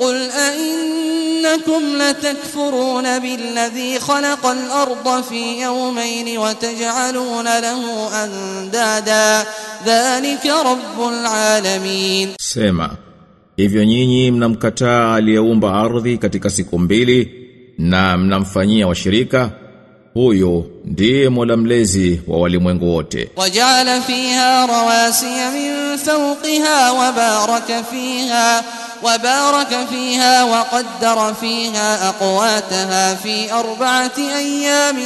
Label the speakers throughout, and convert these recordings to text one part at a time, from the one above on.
Speaker 1: قل أئنكم لتكفرون بالذي خلق الأرض في يومين وتجعلون له أندادا ذلك رب العالمين
Speaker 2: Sema, hivyo nyinyi mnamkataa aliyeumba ardhi katika siku mbili na mnamfanyia washirika, huyo ndiye Mola mlezi wa walimwengu wote.
Speaker 1: وجعل فيها رواسي من فوقها وبارك فيها وبارك فيها وقدر فيها أقواتها في أربعة أيام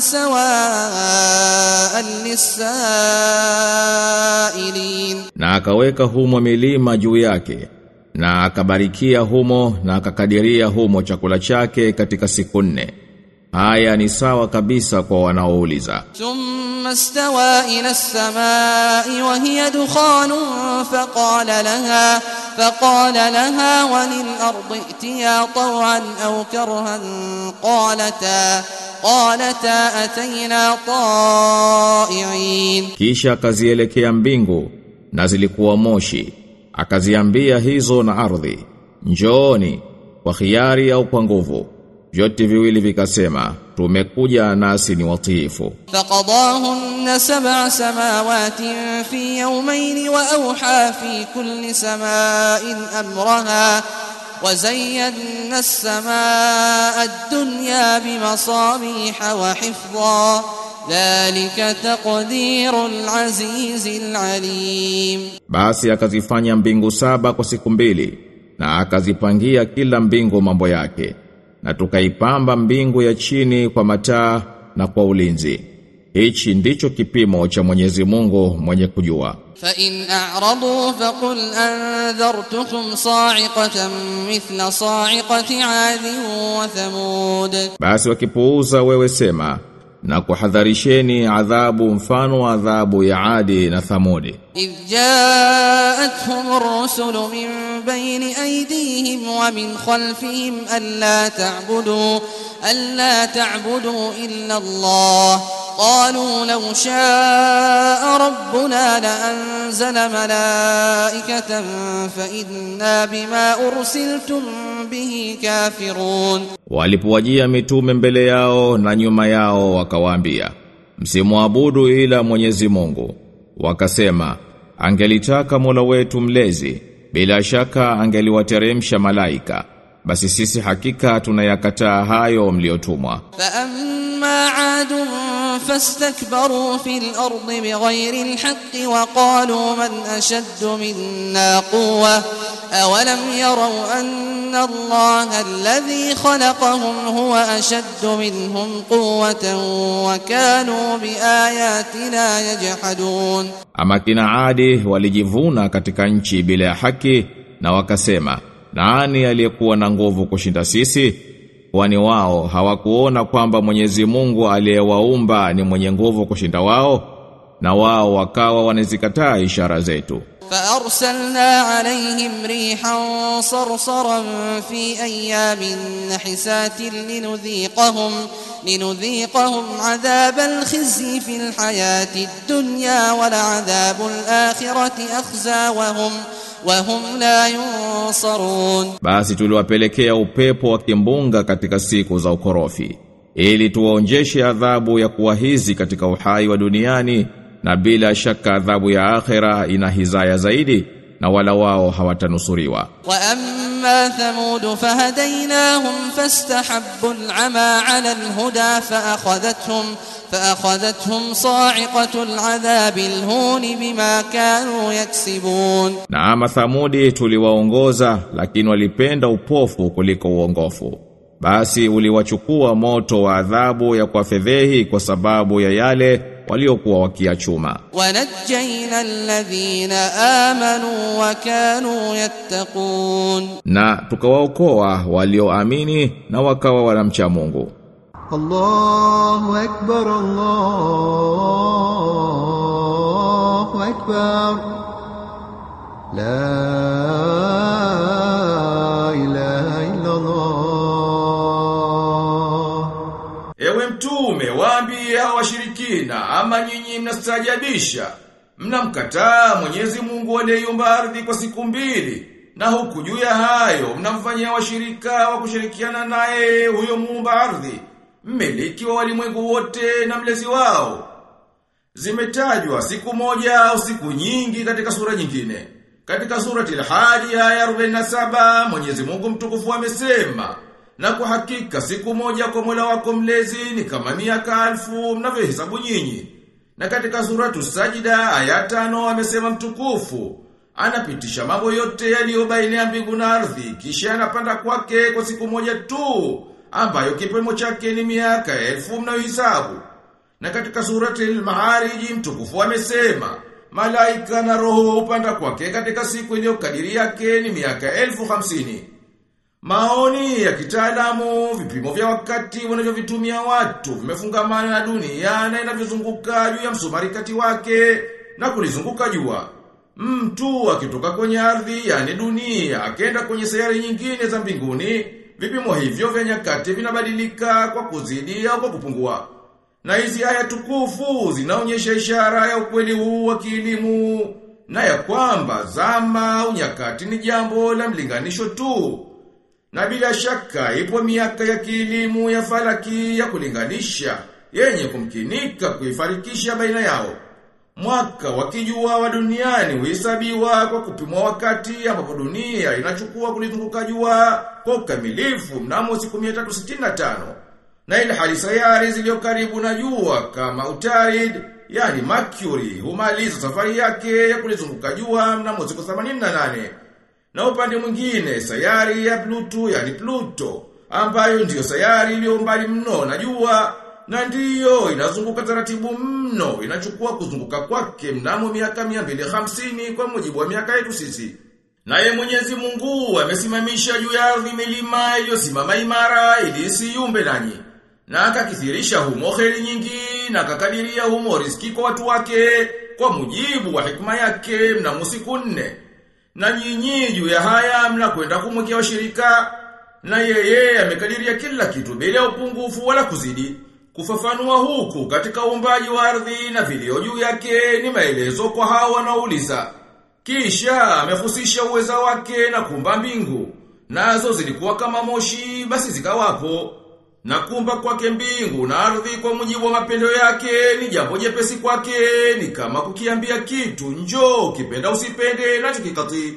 Speaker 1: سواء للسائلين
Speaker 2: Na akaweka humo milima juu yake, na akabarikia humo na akakadiria humo chakula chake katika siku nne. Haya ni sawa kabisa kwa wanaouliza.
Speaker 1: ثم استوى إلى السماء وهي دخان فقال لها فقال لها وللأرض ائتيا طوعا أو كرها قالتا قالتا أتينا طائعين
Speaker 2: Kisha akazielekea mbingu na zilikuwa moshi. Akaziambia hizo na ardhi, njooni kwa khiari au kwa nguvu. Vyote viwili vikasema, tumekuja nasi ni watiifu.
Speaker 1: فقضاهن سبع سماوات في يومين وأوحى في كل سماء أمرها وزينا السماء الدنيا بمصابيح وحفظا ذلك تقدير العزيز العليم
Speaker 2: Basi akazifanya mbingu saba kwa siku mbili na akazipangia kila mbingu mambo yake na tukaipamba mbingu ya chini kwa mataa na kwa ulinzi. Hichi ndicho kipimo cha Mwenyezi Mungu mwenye kujua.
Speaker 1: Fa in a'radu fa qul anzartukum sa'iqatan mithla sa'iqati 'adin wa thamud,
Speaker 2: basi wakipuuza wewe sema na kuhadharisheni adhabu mfano wa adhabu ya Adi na Thamudi.
Speaker 1: إذ جاءتهم الرسل من بين أيديهم ومن خلفهم ألا تعبدوا ألا تعبدوا إلا الله قالوا لو شاء ربنا لأنزل ملائكة فإنا بما أرسلتم به كافرون
Speaker 2: Walipowajia mitume mbele yao na nyuma yao wakawaambia, msimwabudu ila Mwenyezi Mungu. Wakasema, angelitaka Mola wetu mlezi, bila shaka angeliwateremsha malaika. basi sisi hakika tunayakataa hayo mliotumwa.
Speaker 1: Fa amma adun fastakbaru fil ardi bighairi alhaqqi wa qalu man ashaddu minna quwwa awalam yaraw anna Allaha alladhi khalaqahum huwa ashaddu minhum quwwatan wa kanu biayatina yajhadun.
Speaker 2: Ama kina Adi walijivuna katika nchi bila ya haki na wakasema nani aliyekuwa na nguvu kushinda sisi? Kwani wao hawakuona kwamba Mwenyezi Mungu aliyewaumba ni mwenye nguvu kushinda wao? Na wao wakawa wanazikataa ishara zetu.
Speaker 1: فأرسلنا عليهم ريحا صرصرا في أيام نحسات لنذيقهم لنذيقهم عذاب الخزي في الحياة الدنيا ولعذاب الآخرة أخزى وهم wahum la yunsarun.
Speaker 2: Basi tuliwapelekea upepo wa kimbunga katika siku za ukorofi ili tuwaonjeshe adhabu ya kuwa hizi katika uhai wa duniani na bila shaka adhabu ya akhera ina hizaya zaidi na wala wao hawatanusuriwa.
Speaker 1: وأما ثمود فهديناهم فاستحبوا العمى على الهدى فأخذتهم فأخذتهم صاعقة العذاب الهون بما كانوا يكسبون
Speaker 2: Na ama Thamudi tuliwaongoza, lakini walipenda upofu kuliko uongofu. Basi uliwachukua moto wa adhabu ya kuwafedhehi kwa sababu ya yale waliokuwa wakiachuma.
Speaker 1: Wanajaina alladhina amanu wa kanu yattaqun,
Speaker 2: na tukawaokoa walioamini na wakawa wanamcha Mungu.
Speaker 3: Allahu
Speaker 2: akbar, Allahu akbar la washirikina, ama nyinyi mnastajabisha. Mnamkataa Mwenyezi Mungu aliyeumba ardhi kwa siku mbili na huku juu ya hayo mnamfanyia washirika wa kushirikiana naye huyo muumba ardhi, mmiliki wa walimwengu wote na mlezi wao. Zimetajwa siku moja au siku nyingi katika sura nyingine. Katika surati al-Hajj aya 47 Mwenyezi Mungu mtukufu amesema, na kwa hakika siku moja kwa Mola wako mlezi ni kama miaka alfu mnavyohesabu nyinyi. Na katika suratu Sajida aya tano amesema mtukufu, anapitisha mambo yote yaliyo baina ya mbingu na ardhi kisha anapanda kwake kwa siku moja tu ambayo kipimo chake ni miaka elfu mnayohesabu. Na katika surati al-Ma'arij mtukufu amesema, malaika na roho upanda kwake katika siku iliyokadiri yake ni miaka elfu hamsini. Maoni ya kitaalamu, vipimo vya wakati wanavyovitumia watu, vimefungamana na dunia na inavyozunguka juu ya msumari kati wake na kulizunguka jua. Mtu akitoka kwenye ardhi, yani dunia, akenda kwenye sayari nyingine za mbinguni, vipimo hivyo vya nyakati vinabadilika kwa kuzidi au kwa kupungua. Na hizi aya tukufu zinaonyesha ishara ya ukweli huu wa kielimu na ya kwamba zama au nyakati ni jambo la mlinganisho tu. Na bila shaka ipo miaka ya kielimu ya falaki ya kulinganisha yenye kumkinika kuifarikisha baina yao. Mwaka wakijua wa duniani huhesabiwa kwa kupimwa wakati ambapo dunia inachukua kulizunguka jua kwa ukamilifu mnamo siku 365 na ile hali sayari zilizo karibu na jua kama Utarid, yani Mercury, humaliza safari yake ya kulizunguka jua mnamo siku 88. Na upande mwingine sayari ya Pluto, yani Pluto, ambayo ndiyo sayari iliyo mbali mno na jua na ndiyo inazunguka taratibu mno, inachukua kuzunguka kwake mnamo miaka 250 kwa mujibu wa miaka yetu sisi. Naye Mwenyezi Mungu amesimamisha juu ya ardhi milima iliyosimama imara ili isiyumbe nanyi na akakithirisha humo kheri nyingi na akakadiria humo riziki kwa watu wake kwa mujibu wa hikma yake mnamo siku nne. Na nyinyi juu ya haya mnakwenda kumwekea washirika na yeye amekadiria kila kitu bila upungufu wala kuzidi. Kufafanua huku katika uumbaji wa ardhi na vilio juu yake ni maelezo kwa hao wanaouliza. Kisha amehusisha uweza wake na kumba mbingu. Nazo zilikuwa kama moshi basi zikawapo. Na kumba kwake mbingu na ardhi kwa mujibu wa mapendo yake ni jambo jepesi kwake ni kama kukiambia kitu njoo kipenda usipende nacho kikati.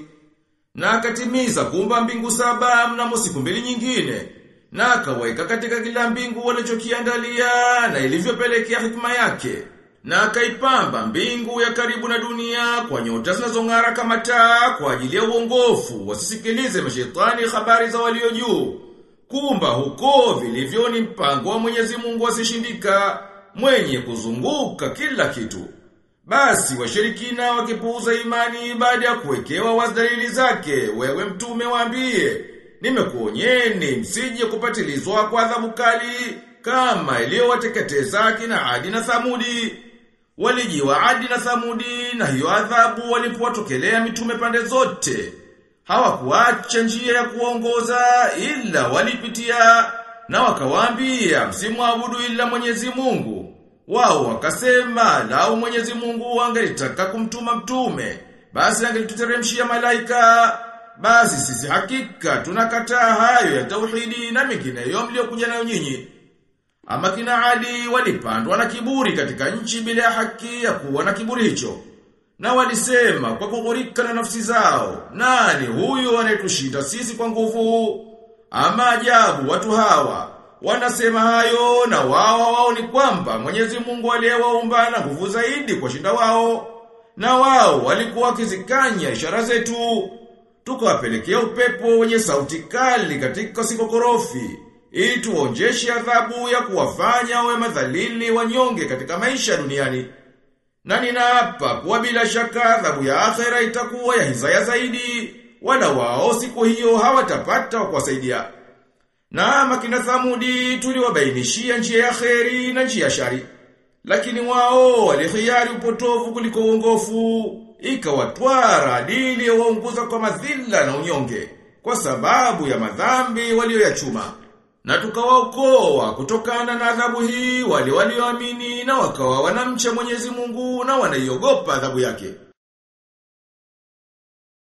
Speaker 2: Na akatimiza kumba mbingu saba mnamo siku mbili nyingine. Na akaweka katika kila mbingu walichokiandalia na ilivyopelekea hikma yake. Na akaipamba mbingu ya karibu na dunia kwa nyota zinazong'ara kama taa kwa ajili ya uongofu wasisikilize mashetani habari za walio juu. Kumba huko vilivyo ni mpango wa Mwenyezi Mungu asishindika, mwenye kuzunguka kila kitu. Basi washirikina wakipuuza imani baada ya kuwekewa wazdalili zake, wewe mtume waambie, nimekuonyeni msije kupatilizwa kwa adhabu kali kama iliyowateketeza kina Adi na Thamudi. Walijiwa Adi na Thamudi na hiyo adhabu walipowatokelea mitume pande zote hawakuacha njia ya kuongoza ila walipitia na wakawaambia msimwabudu ila Mwenyezi Mungu. Wao wakasema lau Mwenyezi Mungu angelitaka kumtuma mtume, basi angelituteremshia malaika. Basi sisi hakika tunakataa hayo ya tauhidi na mingineyo mliokuja nayo nyinyi. Ama kina Ali walipandwa na kiburi katika nchi bila haki ya kuwa na kiburi hicho. Na walisema kwa kughurika na nafsi zao, nani huyu anayetushinda sisi kwa nguvu? Ama ajabu watu hawa, wanasema hayo na wao wao ni kwamba Mwenyezi Mungu aliyewaumba na nguvu zaidi kwa shinda wao. Na wao walikuwa wakizikanya ishara zetu. Tukawapelekea upepo wenye sauti kali katika siku korofi, ili tuonjeshe adhabu ya kuwafanya wawe madhalili wanyonge katika maisha duniani. Na ninaapa kuwa bila shaka adhabu ya akhera itakuwa ya hizaya zaidi, wala wao siku hiyo hawatapata wa kuwasaidia. Na makina thamudi tuliwabainishia njia ya kheri na njia ya shari. Lakini wao walihiari upotovu kuliko uongofu, ikawatwara dili ya waunguza kwa madhila na unyonge, kwa sababu ya madhambi walioyachuma. Na tukawaokoa kutokana na adhabu hii wale walioamini na wakawa wanamcha Mwenyezi Mungu na wanaiogopa adhabu yake.